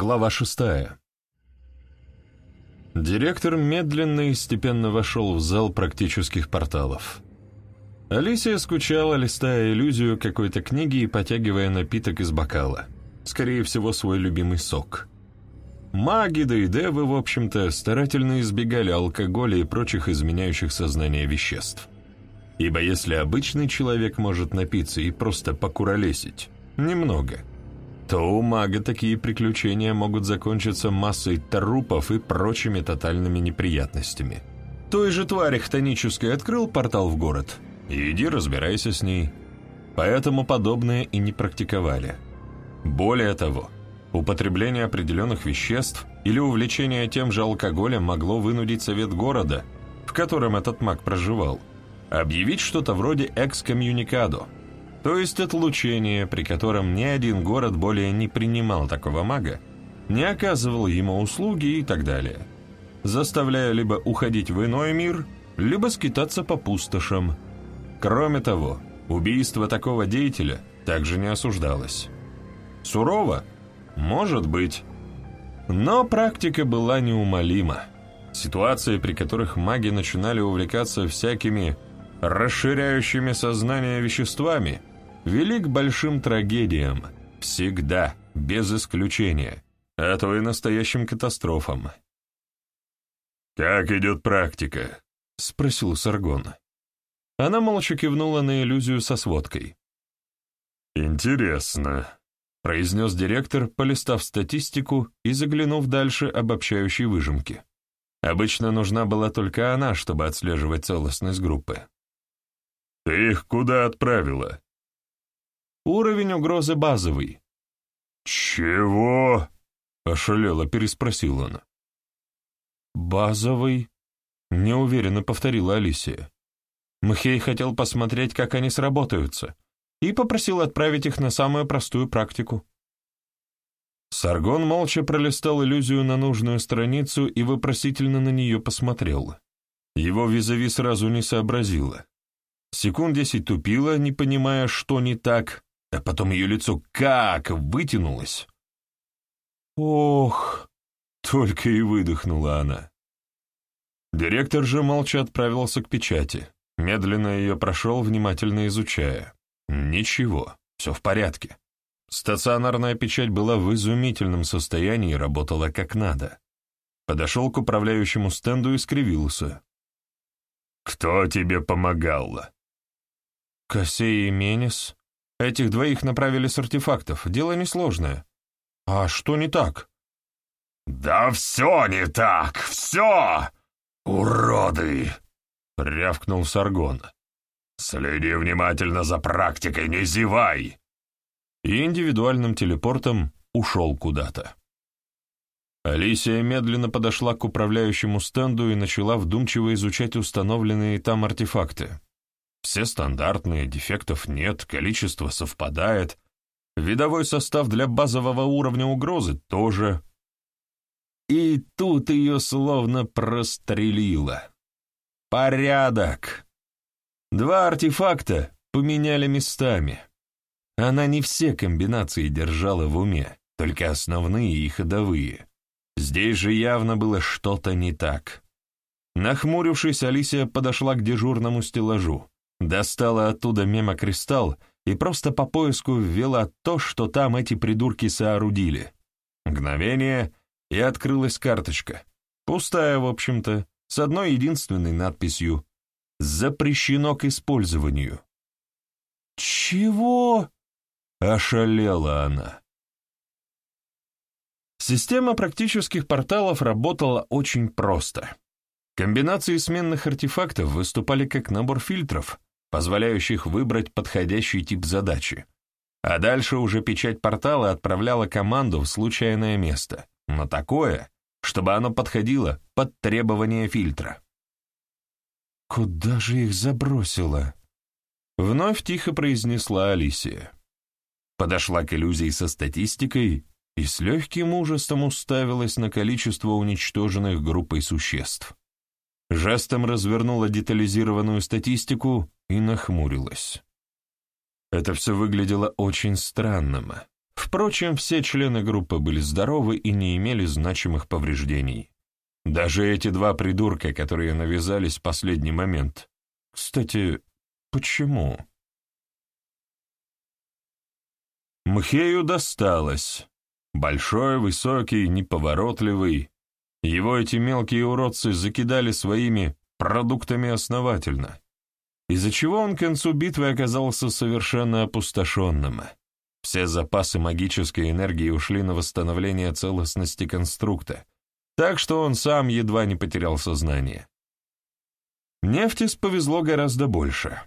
Глава шестая. Директор медленно и степенно вошел в зал практических порталов. Алисия скучала, листая иллюзию какой-то книги и потягивая напиток из бокала. Скорее всего, свой любимый сок. Маги, да и девы, в общем-то, старательно избегали алкоголя и прочих изменяющих сознание веществ. Ибо если обычный человек может напиться и просто покуролесить, немного – то у мага такие приключения могут закончиться массой трупов и прочими тотальными неприятностями. Той же твари хтонической открыл портал в город, иди разбирайся с ней. Поэтому подобное и не практиковали. Более того, употребление определенных веществ или увлечение тем же алкоголем могло вынудить совет города, в котором этот маг проживал, объявить что-то вроде экскоммуникадо – то есть отлучение, при котором ни один город более не принимал такого мага, не оказывал ему услуги и так далее, заставляя либо уходить в иной мир, либо скитаться по пустошам. Кроме того, убийство такого деятеля также не осуждалось. Сурово? Может быть. Но практика была неумолима. Ситуации, при которых маги начинали увлекаться всякими расширяющими сознание веществами, вели к большим трагедиям, всегда, без исключения, а то и настоящим катастрофам. «Как идет практика?» — спросил Саргон. Она молча кивнула на иллюзию со сводкой. «Интересно», — произнес директор, полистав статистику и заглянув дальше обобщающей выжимки. Обычно нужна была только она, чтобы отслеживать целостность группы. «Ты их куда отправила?» Уровень угрозы базовый. «Чего?» — ошалело переспросил он. «Базовый?» — неуверенно повторила Алисия. Мхей хотел посмотреть, как они сработаются, и попросил отправить их на самую простую практику. Саргон молча пролистал иллюзию на нужную страницу и вопросительно на нее посмотрел. Его визави сразу не сообразила. Секунд десять тупила, не понимая, что не так, а потом ее лицо как вытянулось. «Ох!» — только и выдохнула она. Директор же молча отправился к печати, медленно ее прошел, внимательно изучая. Ничего, все в порядке. Стационарная печать была в изумительном состоянии и работала как надо. Подошел к управляющему стенду и скривился. «Кто тебе помогал?» «Косей и Менес», Этих двоих направили с артефактов. Дело несложное. А что не так? «Да все не так! Все! Уроды!» — рявкнул Саргон. «Следи внимательно за практикой, не зевай!» И индивидуальным телепортом ушел куда-то. Алисия медленно подошла к управляющему стенду и начала вдумчиво изучать установленные там артефакты. Все стандартные, дефектов нет, количество совпадает. Видовой состав для базового уровня угрозы тоже. И тут ее словно прострелило. Порядок. Два артефакта поменяли местами. Она не все комбинации держала в уме, только основные и ходовые. Здесь же явно было что-то не так. Нахмурившись, Алисия подошла к дежурному стеллажу. Достала оттуда мемокристалл и просто по поиску ввела то, что там эти придурки соорудили. Мгновение, и открылась карточка. Пустая, в общем-то, с одной единственной надписью «Запрещено к использованию». «Чего?» — ошалела она. Система практических порталов работала очень просто. Комбинации сменных артефактов выступали как набор фильтров, позволяющих выбрать подходящий тип задачи. А дальше уже печать портала отправляла команду в случайное место, но такое, чтобы оно подходило под требования фильтра. «Куда же их забросило?» Вновь тихо произнесла Алисия. Подошла к иллюзии со статистикой и с легким ужасом уставилась на количество уничтоженных группой существ. Жестом развернула детализированную статистику и нахмурилась. Это все выглядело очень странным. Впрочем, все члены группы были здоровы и не имели значимых повреждений. Даже эти два придурка, которые навязались в последний момент. Кстати, почему? Мхею досталось. Большой, высокий, неповоротливый. Его эти мелкие уродцы закидали своими продуктами основательно, из-за чего он к концу битвы оказался совершенно опустошенным. Все запасы магической энергии ушли на восстановление целостности конструкта, так что он сам едва не потерял сознание. Нефтис повезло гораздо больше.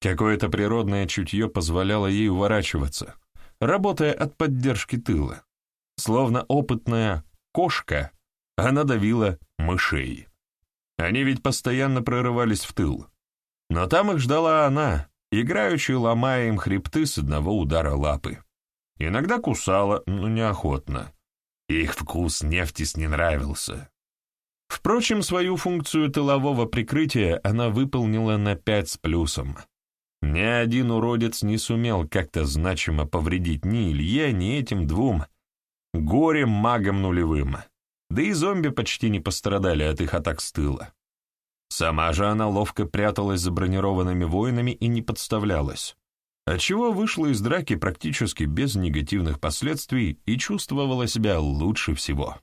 Какое-то природное чутье позволяло ей уворачиваться, работая от поддержки тыла. Словно опытная кошка, она давила мышей. Они ведь постоянно прорывались в тыл. Но там их ждала она, играючи ломая им хребты с одного удара лапы. Иногда кусала, но неохотно. Их вкус нефтис не нравился. Впрочем, свою функцию тылового прикрытия она выполнила на пять с плюсом. Ни один уродец не сумел как-то значимо повредить ни Илье, ни этим двум горем-магом нулевым. Да и зомби почти не пострадали от их атак с тыла. Сама же она ловко пряталась за бронированными воинами и не подставлялась, отчего вышла из драки практически без негативных последствий и чувствовала себя лучше всего.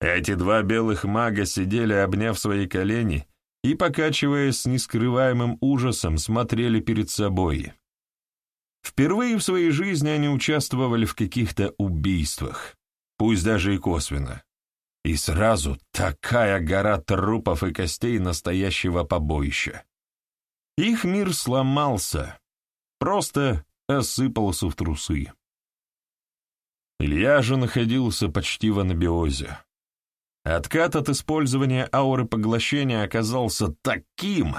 Эти два белых мага сидели, обняв свои колени, и, покачиваясь с нескрываемым ужасом, смотрели перед собой. Впервые в своей жизни они участвовали в каких-то убийствах, пусть даже и косвенно. И сразу такая гора трупов и костей настоящего побоища. Их мир сломался, просто осыпался в трусы. Илья же находился почти в анабиозе. Откат от использования ауры поглощения оказался таким,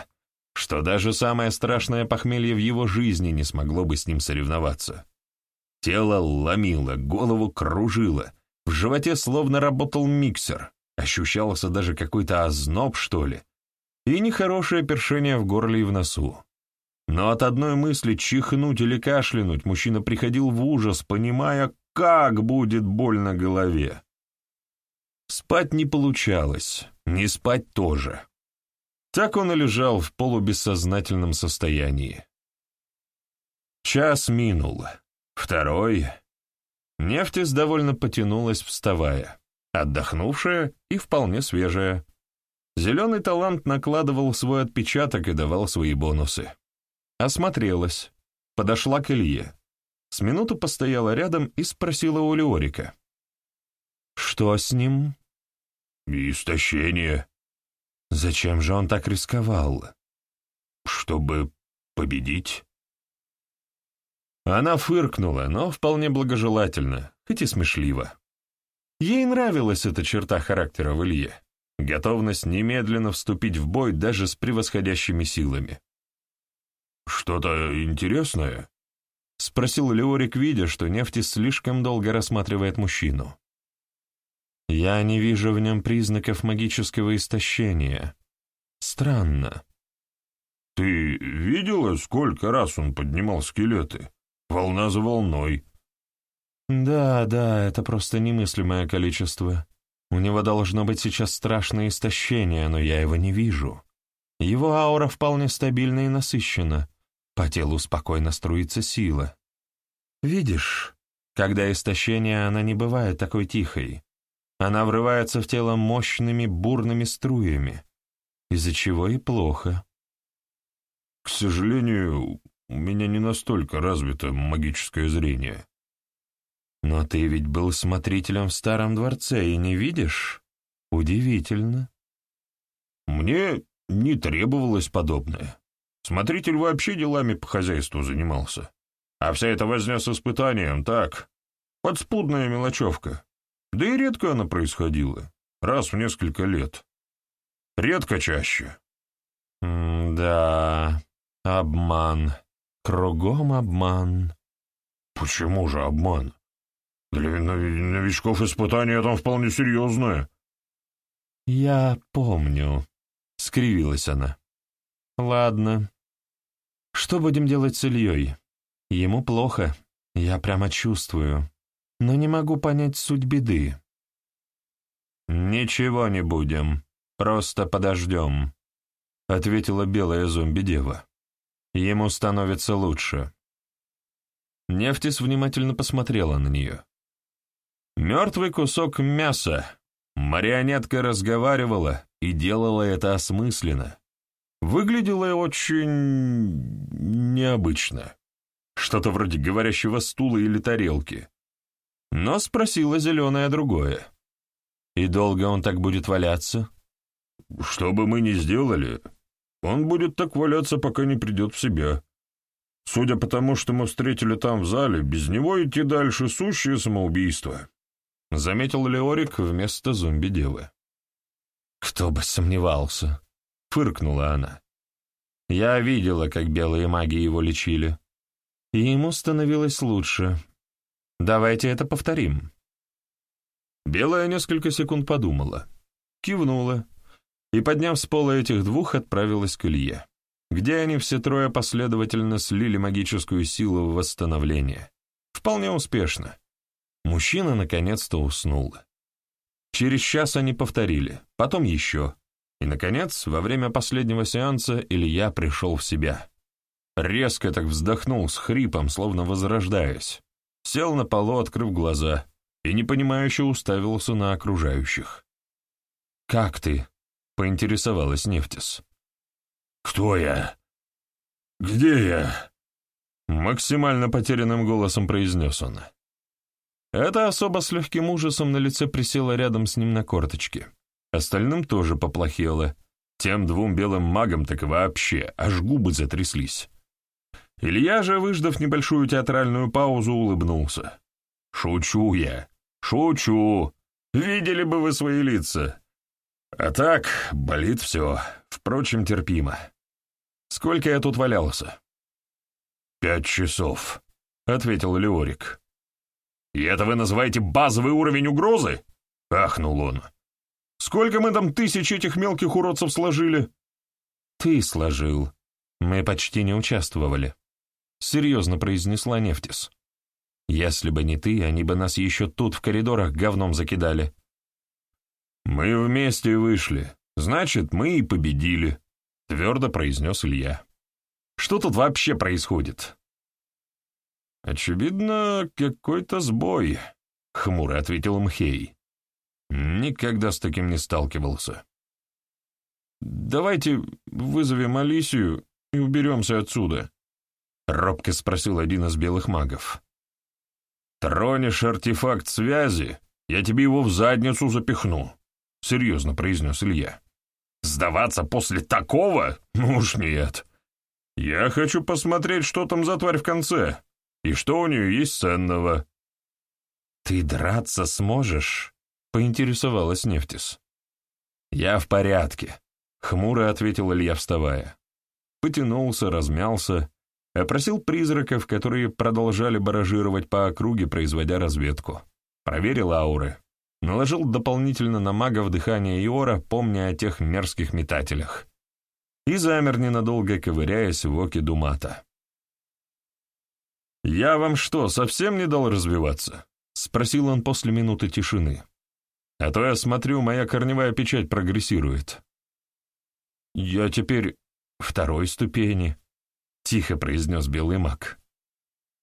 что даже самое страшное похмелье в его жизни не смогло бы с ним соревноваться. Тело ломило, голову кружило, в животе словно работал миксер, ощущался даже какой-то озноб, что ли, и нехорошее першение в горле и в носу. Но от одной мысли чихнуть или кашлянуть мужчина приходил в ужас, понимая, как будет больно голове. Спать не получалось, не спать тоже. Так он и лежал в полубессознательном состоянии. Час минул, второй. Нефтис довольно потянулась, вставая, отдохнувшая и вполне свежая. Зеленый талант накладывал свой отпечаток и давал свои бонусы. Осмотрелась, подошла к Илье. С минуту постояла рядом и спросила у Леорика. «Что с ним?» «Истощение», Зачем же он так рисковал? Чтобы победить? Она фыркнула, но вполне благожелательно, хоть и смешливо. Ей нравилась эта черта характера в Илье, готовность немедленно вступить в бой даже с превосходящими силами. «Что-то интересное?» — спросил Леорик, видя, что Нефтис слишком долго рассматривает мужчину. Я не вижу в нем признаков магического истощения. Странно. Ты видела, сколько раз он поднимал скелеты? Волна за волной. Да, да, это просто немыслимое количество. У него должно быть сейчас страшное истощение, но я его не вижу. Его аура вполне стабильна и насыщена. По телу спокойно струится сила. Видишь, когда истощение, она не бывает такой тихой. Она врывается в тело мощными бурными струями, из-за чего и плохо. К сожалению, у меня не настолько развито магическое зрение. Но ты ведь был смотрителем в старом дворце и не видишь? Удивительно. Мне не требовалось подобное. Смотритель вообще делами по хозяйству занимался. А вся эта возня с испытанием, так, подспудная мелочевка. Да и редко она происходила, раз в несколько лет. Редко чаще. «Да, обман. Кругом обман». «Почему же обман? Для новичков испытание там вполне серьезное». «Я помню», — скривилась она. «Ладно. Что будем делать с Ильей? Ему плохо. Я прямо чувствую, но не могу понять суть беды. «Ничего не будем, просто подождем», — ответила белая зомби-дева. «Ему становится лучше». Нефтис внимательно посмотрела на нее. Мертвый кусок мяса. Марионетка разговаривала и делала это осмысленно. Выглядела очень... необычно. Что-то вроде говорящего стула или тарелки. Но спросила зеленая другое. «И долго он так будет валяться?» «Что бы мы ни сделали, он будет так валяться, пока не придет в себя. Судя по тому, что мы встретили там в зале, без него идти дальше — сущее самоубийство», — заметил Леорик вместо зомби-девы. «Кто бы сомневался», — фыркнула она. «Я видела, как белые маги его лечили, и ему становилось лучше. Давайте это повторим». Белая несколько секунд подумала, кивнула и, подняв с пола этих двух, отправилась к Илье, где они все трое последовательно слили магическую силу в восстановление. Вполне успешно. Мужчина наконец-то уснул. Через час они повторили, потом еще. И, наконец, во время последнего сеанса Илья пришел в себя. Резко так вздохнул с хрипом, словно возрождаясь. Сел на полу, открыв глаза, и непонимающе уставился на окружающих. «Как ты?» — поинтересовалась Нефтис. «Кто я? Где я?» Максимально потерянным голосом произнес он. Эта особа с легким ужасом на лице присела рядом с ним на корточки. Остальным тоже поплохело. Тем двум белым магам так вообще, аж губы затряслись. Илья же, выждав небольшую театральную паузу, улыбнулся. «Шучу я, шучу. Видели бы вы свои лица. А так, болит все. Впрочем, терпимо. Сколько я тут валялся?» «Пять часов», — ответил Леорик. «И это вы называете базовый уровень угрозы?» — ахнул он. «Сколько мы там тысяч этих мелких уродцев сложили?» «Ты сложил. Мы почти не участвовали», — серьезно произнесла Нефтис. «Если бы не ты, они бы нас еще тут в коридорах говном закидали». «Мы вместе вышли. Значит, мы и победили», — твердо произнес Илья. «Что тут вообще происходит?» «Очевидно, какой-то сбой», — хмуро ответил Мхей. «Никогда с таким не сталкивался». «Давайте вызовем Алисию и уберемся отсюда», — робко спросил один из белых магов. «Тронешь артефакт связи, я тебе его в задницу запихну», — серьезно произнес Илья. «Сдаваться после такого? Ну уж нет. Я хочу посмотреть, что там за тварь в конце». И что у нее есть ценного?» «Ты драться сможешь?» — поинтересовалась Нефтис. «Я в порядке», — хмуро ответил Илья, вставая. Потянулся, размялся, опросил призраков, которые продолжали баражировать по округе, производя разведку. Проверил ауры. Наложил дополнительно на магов дыхание Иора, помня о тех мерзких метателях. И замер ненадолго, ковыряясь в оке Думата. «Я вам что, совсем не дал развиваться?» — спросил он после минуты тишины. «А то я смотрю, моя корневая печать прогрессирует». «Я теперь второй ступени», — тихо произнес белый маг.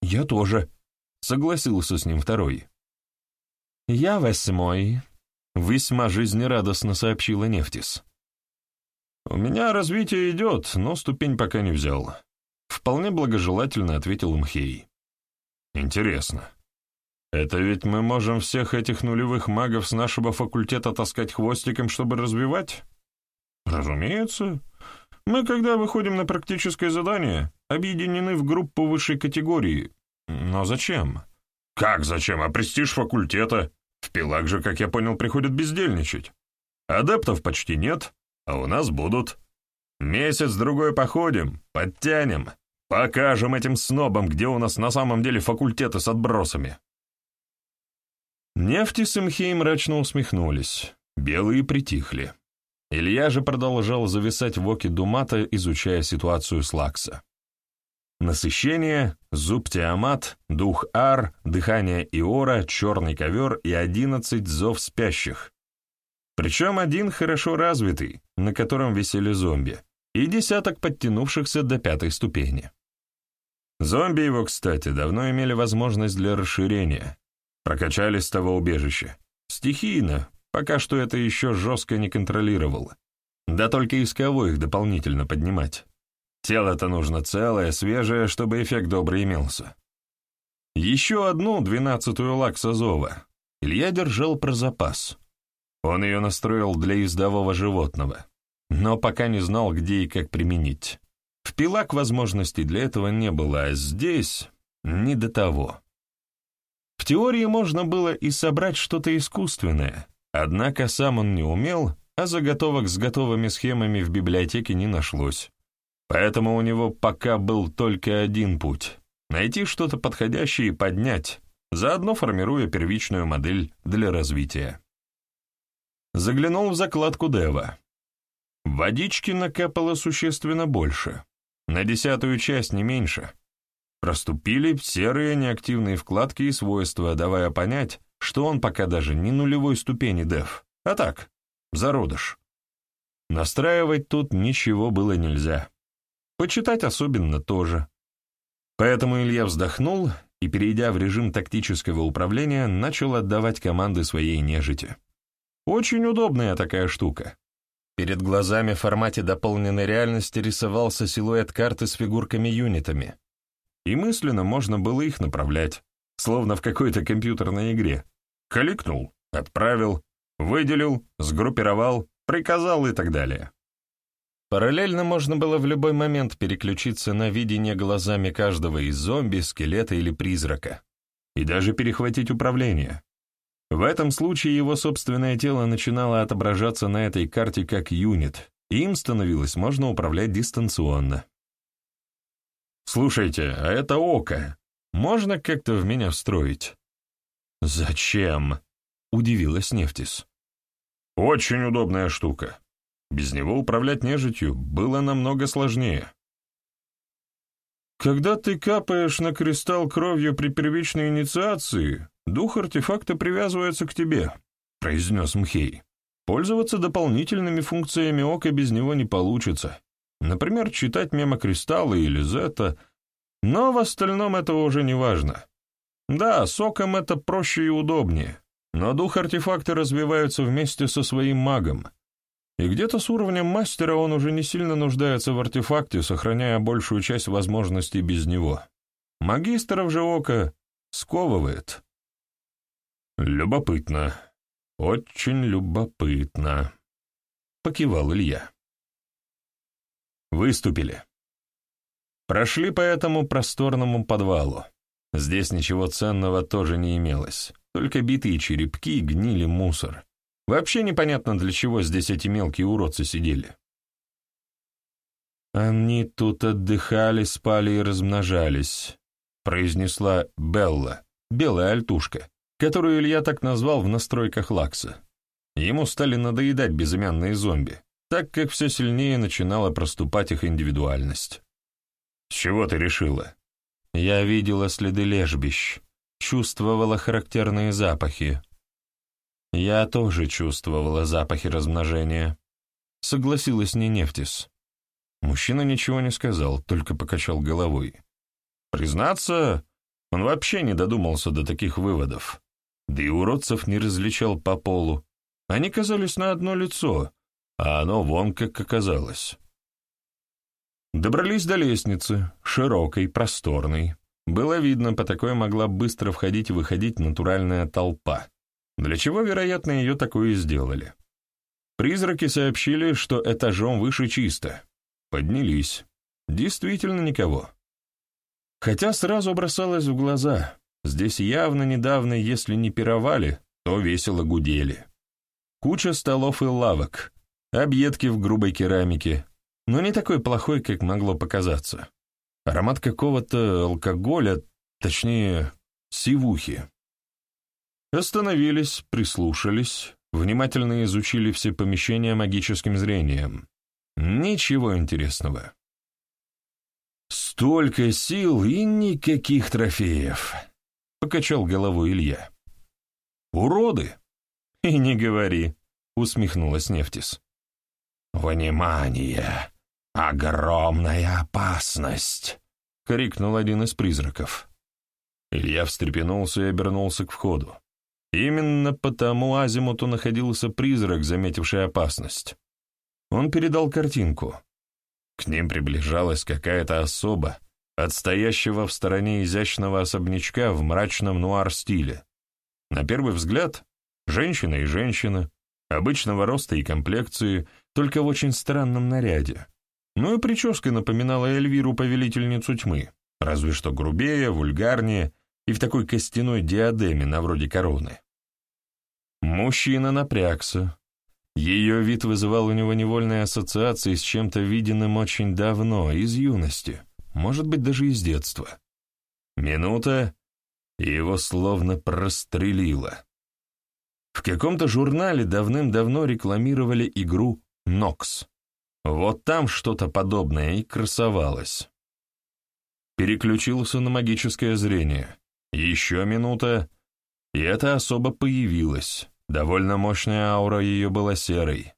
«Я тоже», — согласился с ним второй. «Я восьмой», — весьма жизнерадостно сообщила Нефтис. «У меня развитие идет, но ступень пока не взял», — вполне благожелательно ответил Мхей. Интересно. Это ведь мы можем всех этих нулевых магов с нашего факультета таскать хвостиком, чтобы развивать? Разумеется. Мы, когда выходим на практическое задание, объединены в группу высшей категории. Но зачем? Как зачем? А престиж факультета? В пилак же, как я понял, приходят бездельничать. Адептов почти нет, а у нас будут. Месяц-другой походим, подтянем, Покажем этим снобам, где у нас на самом деле факультеты с отбросами. Нефти с Имхей мрачно усмехнулись, белые притихли. Илья же продолжал зависать в оке Думата, изучая ситуацию с Лакса. Насыщение, зуб Тиамат, дух Ар, дыхание Иора, черный ковер и одиннадцать зов спящих. Причем один хорошо развитый, на котором висели зомби, и десяток подтянувшихся до пятой ступени. Зомби его, кстати, давно имели возможность для расширения. Прокачались с того убежища. Стихийно, пока что это еще жестко не контролировал. Да только из кого их дополнительно поднимать? Тело-то нужно целое, свежее, чтобы эффект добрый имелся. Еще одну, двенадцатую лаксозова, Илья держал про запас. Он ее настроил для ездового животного, но пока не знал, где и как применить. В пилак возможностей для этого не было, а здесь не до того. В теории можно было и собрать что-то искусственное, однако сам он не умел, а заготовок с готовыми схемами в библиотеке не нашлось. Поэтому у него пока был только один путь — найти что-то подходящее и поднять, заодно формируя первичную модель для развития. Заглянул в закладку Дева. Водички накапало существенно больше, на десятую часть не меньше. Проступили серые неактивные вкладки и свойства, давая понять, что он пока даже не нулевой ступени Дев, а так, зародыш. Настраивать тут ничего было нельзя. Почитать особенно тоже. Поэтому Илья вздохнул и, перейдя в режим тактического управления, начал отдавать команды своей нежити. Очень удобная такая штука. Перед глазами в формате дополненной реальности рисовался силуэт карты с фигурками-юнитами. И мысленно можно было их направлять, словно в какой-то компьютерной игре. Кликнул, отправил, выделил, сгруппировал, приказал и так далее. Параллельно можно было в любой момент переключиться на видение глазами каждого из зомби, скелета или призрака, и даже перехватить управление. В этом случае его собственное тело начинало отображаться на этой карте как юнит, и им становилось можно управлять дистанционно. «Слушайте, а это око. Можно как-то в меня встроить?» «Зачем?» — удивилась Нефтис. «Очень удобная штука. Без него управлять нежитью было намного сложнее. Когда ты капаешь на кристалл кровью при первичной инициации, дух артефакта привязывается к тебе, произнес Мхей. Пользоваться дополнительными функциями ока без него не получится. Например, читать мемокристаллы или зета, но в остальном это уже не важно. Да, соком это проще и удобнее, но дух артефакта развиваются вместе со своим магом, и где-то с уровнем мастера он уже не сильно нуждается в артефакте, сохраняя большую часть возможностей без него. Магистров же око сковывает. «Любопытно. Очень любопытно», — покивал Илья. Выступили. Прошли по этому просторному подвалу. Здесь ничего ценного тоже не имелось, только битые черепки, гнили мусор. Вообще непонятно, для чего здесь эти мелкие уродцы сидели. «Они тут отдыхали, спали и размножались», — произнесла Белла, белая альтушка, которую Илья так назвал в настройках Лакса. Ему стали надоедать безымянные зомби, так как все сильнее начинала проступать их индивидуальность. «С чего ты решила?» «Я видела следы лежбищ, чувствовала характерные запахи», я тоже чувствовала запахи размножения. Согласилась не Нефтис. Мужчина ничего не сказал, только покачал головой. Признаться, он вообще не додумался до таких выводов. Да и уродцев не различал по полу. Они казались на одно лицо, а оно вон как оказалось. Добрались до лестницы, широкой, просторной. Было видно, по такой могла быстро входить и выходить натуральная толпа для чего, вероятно, ее такое и сделали. Призраки сообщили, что этажом выше чисто. Поднялись. Действительно никого. Хотя сразу бросалось в глаза, здесь явно недавно, если не пировали, то весело гудели. Куча столов и лавок, объедки в грубой керамике, но не такой плохой, как могло показаться. Аромат какого-то алкоголя, точнее, сивухи. Остановились, прислушались, внимательно изучили все помещения магическим зрением. Ничего интересного. Столько сил и никаких трофеев, — покачал головой Илья. Уроды? И не говори, — усмехнулась Нефтис. «Внимание! Огромная опасность!» — крикнул один из призраков. Илья встрепенулся и обернулся к входу. Именно потому азимуту находился призрак, заметивший опасность. Он передал картинку. К ним приближалась какая-то особа, отстоящего в стороне изящного особнячка в мрачном нуар-стиле. На первый взгляд — женщина и женщина, обычного роста и комплекции, только в очень странном наряде. Ну и прическа напоминала Эльвиру, повелительницу тьмы, разве что грубее, вульгарнее и в такой костяной диадеме на вроде короны. Мужчина напрягся. Ее вид вызывал у него невольные ассоциации с чем-то виденным очень давно, из юности, может быть, даже из детства. Минута, и его словно прострелило. В каком-то журнале давным-давно рекламировали игру «Нокс». Вот там что-то подобное и красовалось. Переключился на магическое зрение. Еще минута, и эта особа появилась. Довольно мощная аура ее была серой.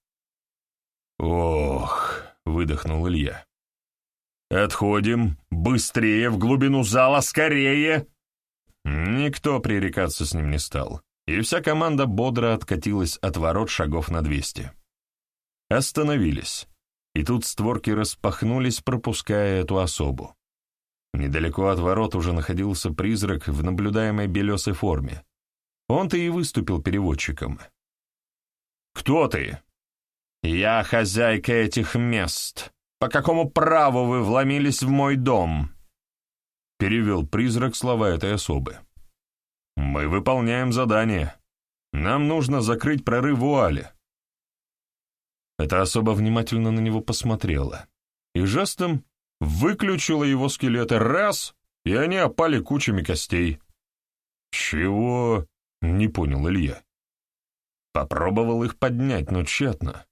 «Ох!» — выдохнул Илья. «Отходим! Быстрее, в глубину зала, скорее!» Никто пререкаться с ним не стал, и вся команда бодро откатилась от ворот шагов на двести. Остановились, и тут створки распахнулись, пропуская эту особу. Недалеко от ворот уже находился призрак в наблюдаемой белесой форме. Он-то и выступил переводчиком. «Кто ты?» «Я хозяйка этих мест. По какому праву вы вломились в мой дом?» Перевел призрак слова этой особы. «Мы выполняем задание. Нам нужно закрыть прорыв вуали». Эта особа внимательно на него посмотрела и жестом выключила его скелеты раз, и они опали кучами костей. «Чего?» — не понял Илья. Попробовал их поднять, но тщетно.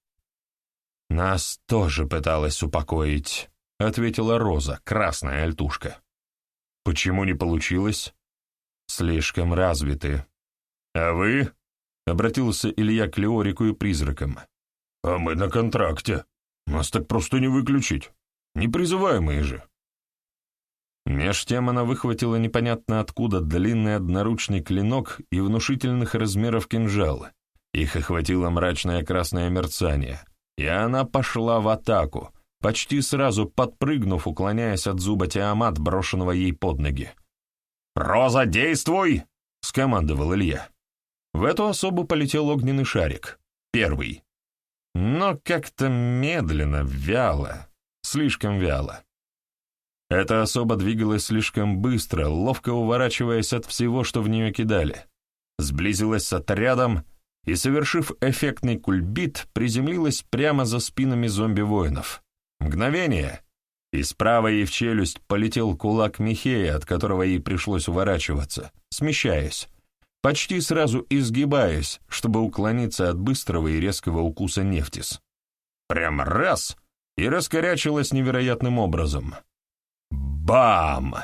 «Нас тоже пыталась упокоить», — ответила Роза, красная альтушка. «Почему не получилось?» «Слишком развиты». «А вы?» — обратился Илья к Леорику и призракам. «А мы на контракте. Нас так просто не выключить». Непризываемые же. Меж тем она выхватила непонятно откуда длинный одноручный клинок и внушительных размеров кинжал. Их охватило мрачное красное мерцание, и она пошла в атаку, почти сразу подпрыгнув, уклоняясь от зуба Тиамат, брошенного ей под ноги. «Роза, действуй!» — скомандовал Илья. В эту особу полетел огненный шарик. Первый. Но как-то медленно, вяло, слишком вяло. Эта особа двигалась слишком быстро, ловко уворачиваясь от всего, что в нее кидали. Сблизилась с отрядом и, совершив эффектный кульбит, приземлилась прямо за спинами зомби-воинов. Мгновение, и справа ей в челюсть полетел кулак Михея, от которого ей пришлось уворачиваться, смещаясь, почти сразу изгибаясь, чтобы уклониться от быстрого и резкого укуса Нефтис. Прямо раз — и раскорячилась невероятным образом. Бам!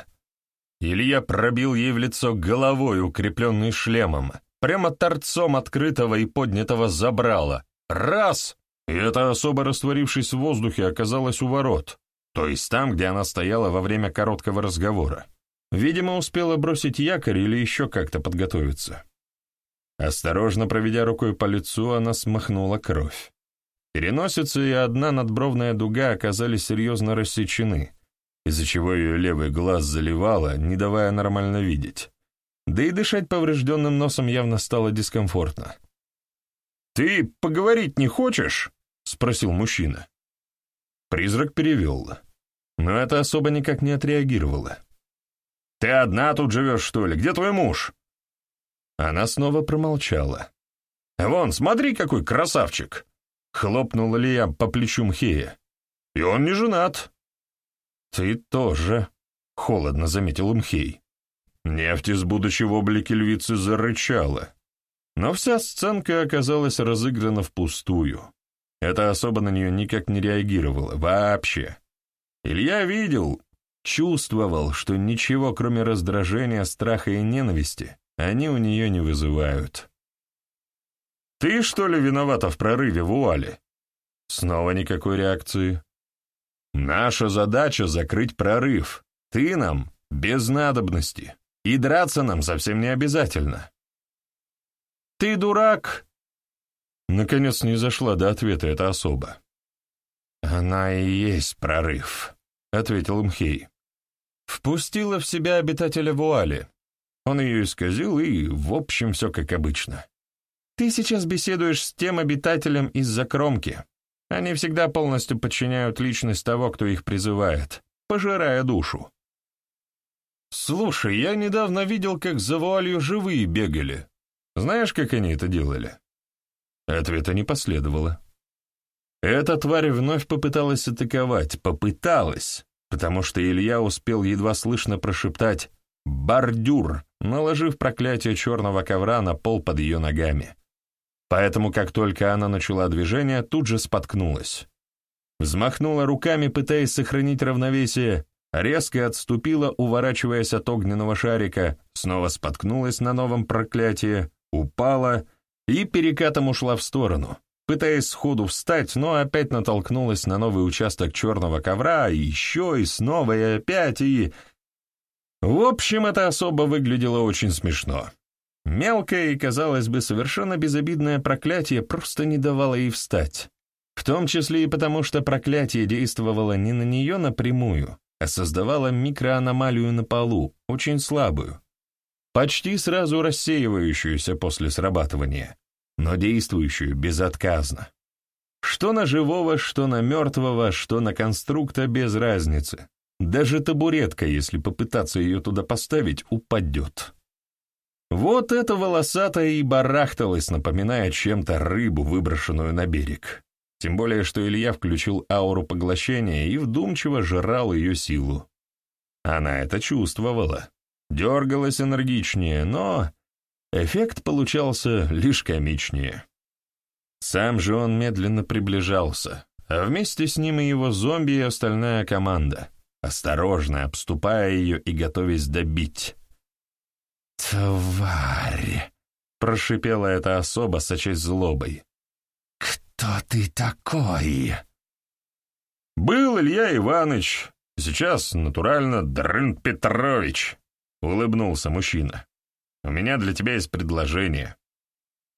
Илья пробил ей в лицо головой, укрепленный шлемом, прямо торцом открытого и поднятого забрала. Раз! И эта особа, растворившись в воздухе, оказалась у ворот, то есть там, где она стояла во время короткого разговора. Видимо, успела бросить якорь или еще как-то подготовиться. Осторожно проведя рукой по лицу, она смахнула кровь. Переносица и одна надбровная дуга оказались серьезно рассечены, из-за чего ее левый глаз заливало, не давая нормально видеть. Да и дышать поврежденным носом явно стало дискомфортно. «Ты поговорить не хочешь?» — спросил мужчина. Призрак перевел, но это особо никак не отреагировало. «Ты одна тут живешь, что ли? Где твой муж?» Она снова промолчала. «Вон, смотри, какой красавчик!» Хлопнул Илья по плечу Мхея. «И он не женат». «Ты тоже», — холодно заметил Мхей. Нефтис, будучи в облике львицы, зарычала. Но вся сценка оказалась разыграна впустую. Это особо на нее никак не реагировало, вообще. Илья видел, Чувствовал, что ничего, кроме раздражения, страха и ненависти, они у нее не вызывают. «Ты, что ли, виновата в прорыве вуали?» Снова никакой реакции. «Наша задача — закрыть прорыв. Ты нам без надобности. И драться нам совсем не обязательно». «Ты дурак!» Наконец не зашла до ответа эта особа. «Она и есть прорыв», — ответил Мхей. Впустила в себя обитателя вуали. Он ее исказил, и, в общем, все как обычно. Ты сейчас беседуешь с тем обитателем из-за кромки. Они всегда полностью подчиняют личность того, кто их призывает, пожирая душу. Слушай, я недавно видел, как за вуалью живые бегали. Знаешь, как они это делали? Ответа не последовало. Эта тварь вновь попыталась атаковать, попыталась, потому что Илья успел едва слышно прошептать «бордюр», наложив проклятие черного ковра на пол под ее ногами. Поэтому, как только она начала движение, тут же споткнулась. Взмахнула руками, пытаясь сохранить равновесие, резко отступила, уворачиваясь от огненного шарика, снова споткнулась на новом проклятии, упала и перекатом ушла в сторону, пытаясь сходу встать, но опять натолкнулась на новый участок черного ковра, и еще, и снова, и опять, и... В общем, это особо выглядело очень смешно. Мелкое и, казалось бы, совершенно безобидное проклятие просто не давало ей встать. В том числе и потому, что проклятие действовало не на нее напрямую, а создавало микроаномалию на полу, очень слабую, почти сразу рассеивающуюся после срабатывания, но действующую безотказно. Что на живого, что на мертвого, что на конструкта без разницы. Даже табуретка, если попытаться ее туда поставить, упадет. Вот эта волосатая и барахталась, напоминая чем-то рыбу, выброшенную на берег. Тем более, что Илья включил ауру поглощения и вдумчиво жрал ее силу. Она это чувствовала, дергалась энергичнее, но эффект получался лишь комичнее. Сам же он медленно приближался, а вместе с ним и его зомби и остальная команда, осторожно обступая ее и готовясь добить. «Тварь!» — прошипела эта особа, сочась злобой. «Кто ты такой?» «Был Илья Иванович, сейчас, натурально, Дрын Петрович», — улыбнулся мужчина. «У меня для тебя есть предложение.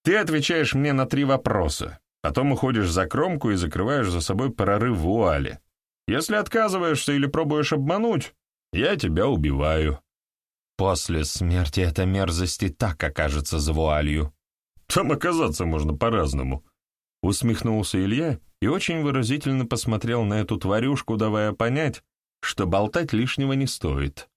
Ты отвечаешь мне на три вопроса, потом уходишь за кромку и закрываешь за собой прорыв вуали. Если отказываешься или пробуешь обмануть, я тебя убиваю». После смерти эта мерзость и так окажется за вуалью. Там оказаться можно по-разному. Усмехнулся Илья и очень выразительно посмотрел на эту тварюшку, давая понять, что болтать лишнего не стоит.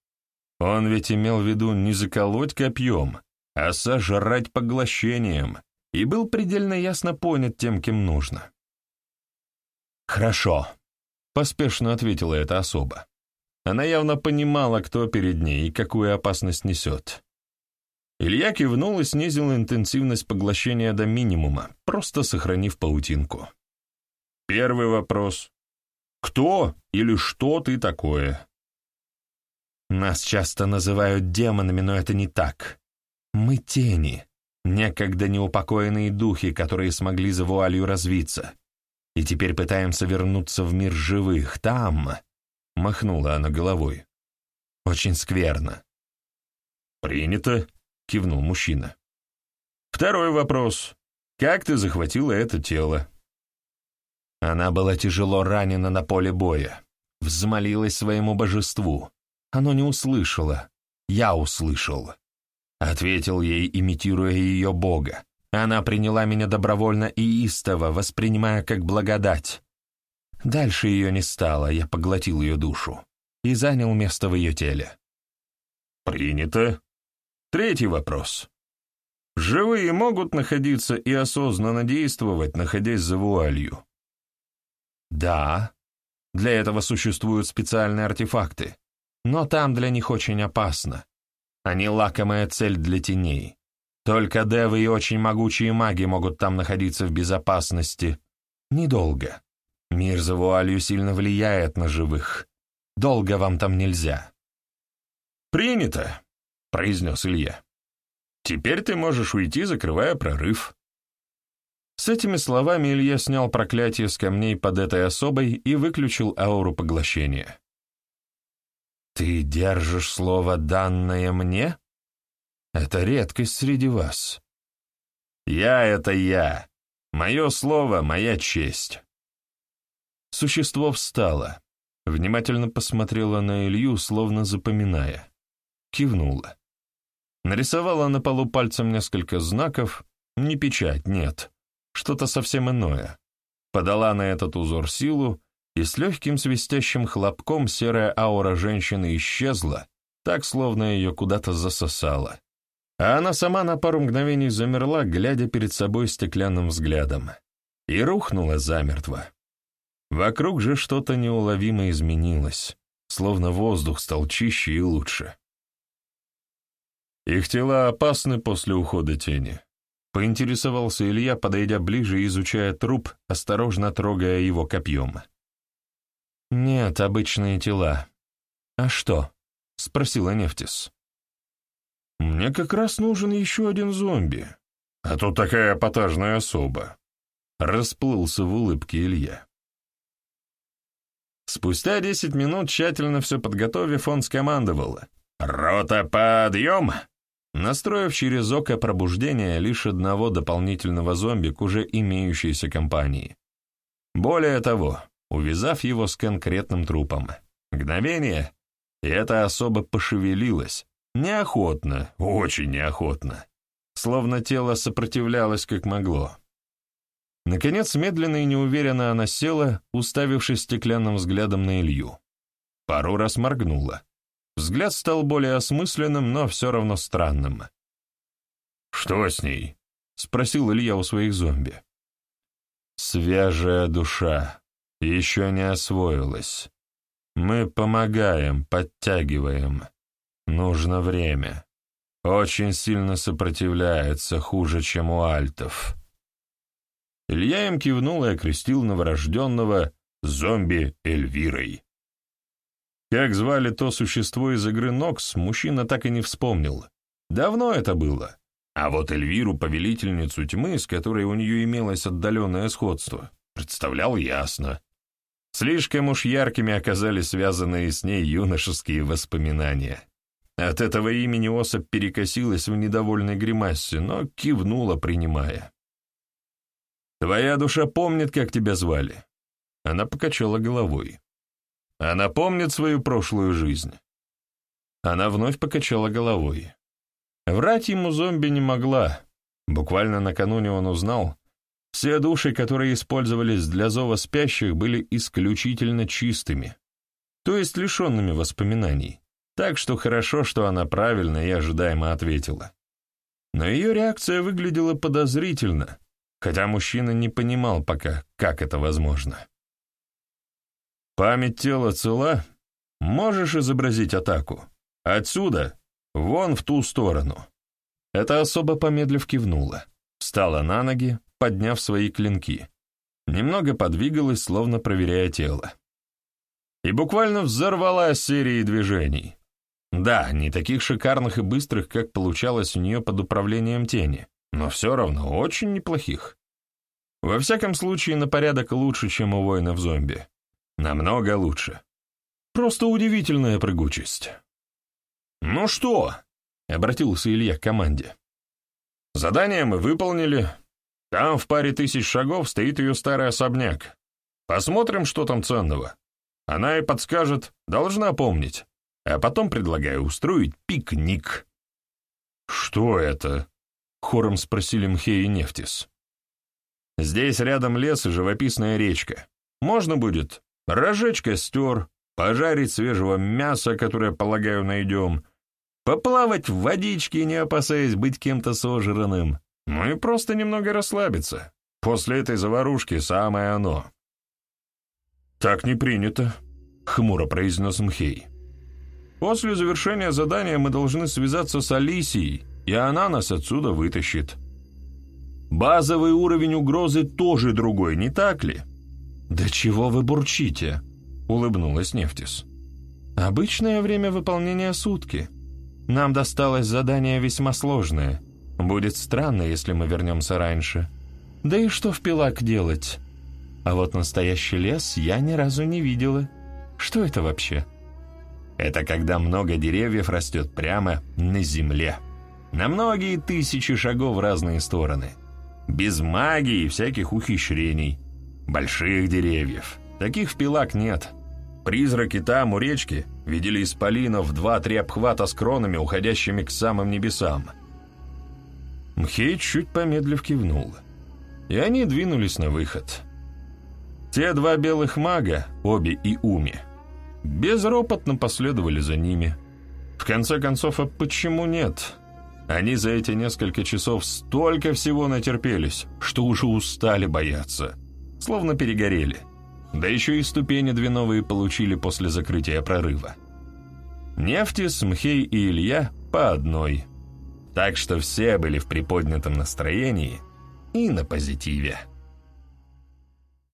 Он ведь имел в виду не заколоть копьем, а сожрать поглощением, и был предельно ясно понят тем, кем нужно. «Хорошо», — поспешно ответила эта особа. Она явно понимала, кто перед ней и какую опасность несет. Илья кивнул и снизил интенсивность поглощения до минимума, просто сохранив паутинку. Первый вопрос. Кто или что ты такое? Нас часто называют демонами, но это не так. Мы тени, некогда неупокоенные духи, которые смогли за вуалью развиться. И теперь пытаемся вернуться в мир живых. Там, — махнула она головой. «Очень скверно». «Принято», — кивнул мужчина. «Второй вопрос. Как ты захватила это тело?» Она была тяжело ранена на поле боя. Взмолилась своему божеству. Оно не услышало. Я услышал. Ответил ей, имитируя ее бога. Она приняла меня добровольно и истово, воспринимая как благодать. Дальше ее не стало, я поглотил ее душу и занял место в ее теле. Принято. Третий вопрос. Живые могут находиться и осознанно действовать, находясь за вуалью? Да. Для этого существуют специальные артефакты. Но там для них очень опасно. Они лакомая цель для теней. Только девы и очень могучие маги могут там находиться в безопасности. Недолго. Мир за вуалью сильно влияет на живых. Долго вам там нельзя». «Принято», — произнес Илья. «Теперь ты можешь уйти, закрывая прорыв». С этими словами Илья снял проклятие с камней под этой особой и выключил ауру поглощения. «Ты держишь слово, данное мне? Это редкость среди вас». «Я — это я. Мое слово — моя честь». Существо встало, внимательно посмотрела на Илью, словно запоминая. Кивнула. Нарисовала на полу пальцем несколько знаков, не печать, нет, что-то совсем иное. Подала на этот узор силу, и с легким свистящим хлопком серая аура женщины исчезла, так, словно ее куда-то засосала. А она сама на пару мгновений замерла, глядя перед собой стеклянным взглядом, и рухнула замертво. Вокруг же что-то неуловимо изменилось, словно воздух стал чище и лучше. «Их тела опасны после ухода тени», — поинтересовался Илья, подойдя ближе и изучая труп, осторожно трогая его копьем. «Нет, обычные тела. А что?» — спросила Нефтис. «Мне как раз нужен еще один зомби. А тут такая эпатажная особа». Расплылся в улыбке Илья. Спустя десять минут, тщательно все подготовив, он скомандовал «Рота, подъем!» настроив через око пробуждения лишь одного дополнительного зомби к уже имеющейся компании. Более того, увязав его с конкретным трупом. Мгновение, и эта особа пошевелилась, неохотно, очень неохотно, словно тело сопротивлялось как могло. Наконец, медленно и неуверенно она села, уставившись стеклянным взглядом на Илью. Пару раз моргнула. Взгляд стал более осмысленным, но все равно странным. «Что с ней?» — спросил Илья у своих зомби. «Свежая душа. Еще не освоилась. Мы помогаем, подтягиваем. Нужно время. Очень сильно сопротивляется, хуже, чем у альтов». Илья им кивнул и окрестил новорожденного зомби Эльвирой. Как звали то существо из игры Нокс, мужчина так и не вспомнил. Давно это было. А вот Эльвиру, повелительницу тьмы, с которой у нее имелось отдаленное сходство, представлял ясно. Слишком уж яркими оказались связанные с ней юношеские воспоминания. От этого имени особь перекосилась в недовольной гримасе, но кивнула, принимая. Твоя душа помнит, как тебя звали?» Она покачала головой. «Она помнит свою прошлую жизнь?» Она вновь покачала головой. Врать ему зомби не могла. Буквально накануне он узнал, все души, которые использовались для зова спящих, были исключительно чистыми, то есть лишенными воспоминаний. Так что хорошо, что она правильно и ожидаемо ответила. Но ее реакция выглядела подозрительно, хотя мужчина не понимал пока, как это возможно. «Память тела цела? Можешь изобразить атаку? Отсюда, вон в ту сторону». Эта особа помедлив кивнула, встала на ноги, подняв свои клинки. Немного подвигалась, словно проверяя тело. И буквально взорвала серией движений. Да, не таких шикарных и быстрых, как получалось у нее под управлением тени, но все равно очень неплохих. Во всяком случае, на порядок лучше, чем у воинов зомби. Намного лучше. Просто удивительная прыгучесть. «Ну что?» — обратился Илья к команде. «Задание мы выполнили. Там в паре тысяч шагов стоит ее старый особняк. Посмотрим, что там ценного. Она и подскажет, должна помнить. А потом предлагаю устроить пикник». «Что это?» Хором спросили Мхей и Нефтис. «Здесь рядом лес и живописная речка. Можно будет разжечь костер, пожарить свежего мяса, которое, полагаю, найдем, поплавать в водичке, не опасаясь быть кем-то сожранным, ну и просто немного расслабиться. После этой заварушки самое оно». «Так не принято», — хмуро произнес Мхей. «После завершения задания мы должны связаться с Алисией, и она нас отсюда вытащит. Базовый уровень угрозы тоже другой, не так ли? «Да чего вы бурчите?» — улыбнулась Нефтис. Обычное время выполнения сутки. Нам досталось задание весьма сложное. Будет странно, если мы вернемся раньше. Да и что в пилак делать? А вот настоящий лес я ни разу не видела. Что это вообще? Это когда много деревьев растет прямо на земле. На многие тысячи шагов в разные стороны. Без магии и всяких ухищрений. Больших деревьев. Таких в пилак нет. Призраки там, у речки, видели исполинов два-три обхвата с кронами, уходящими к самым небесам. Мхей чуть помедлив кивнул. И они двинулись на выход. Те два белых мага, обе и Уми, безропотно последовали за ними. В конце концов, а почему нет? Они за эти несколько часов столько всего натерпелись, что уже устали бояться, словно перегорели. Да еще и ступени две новые получили после закрытия прорыва. Нефтис, Мхей и Илья по одной. Так что все были в приподнятом настроении и на позитиве.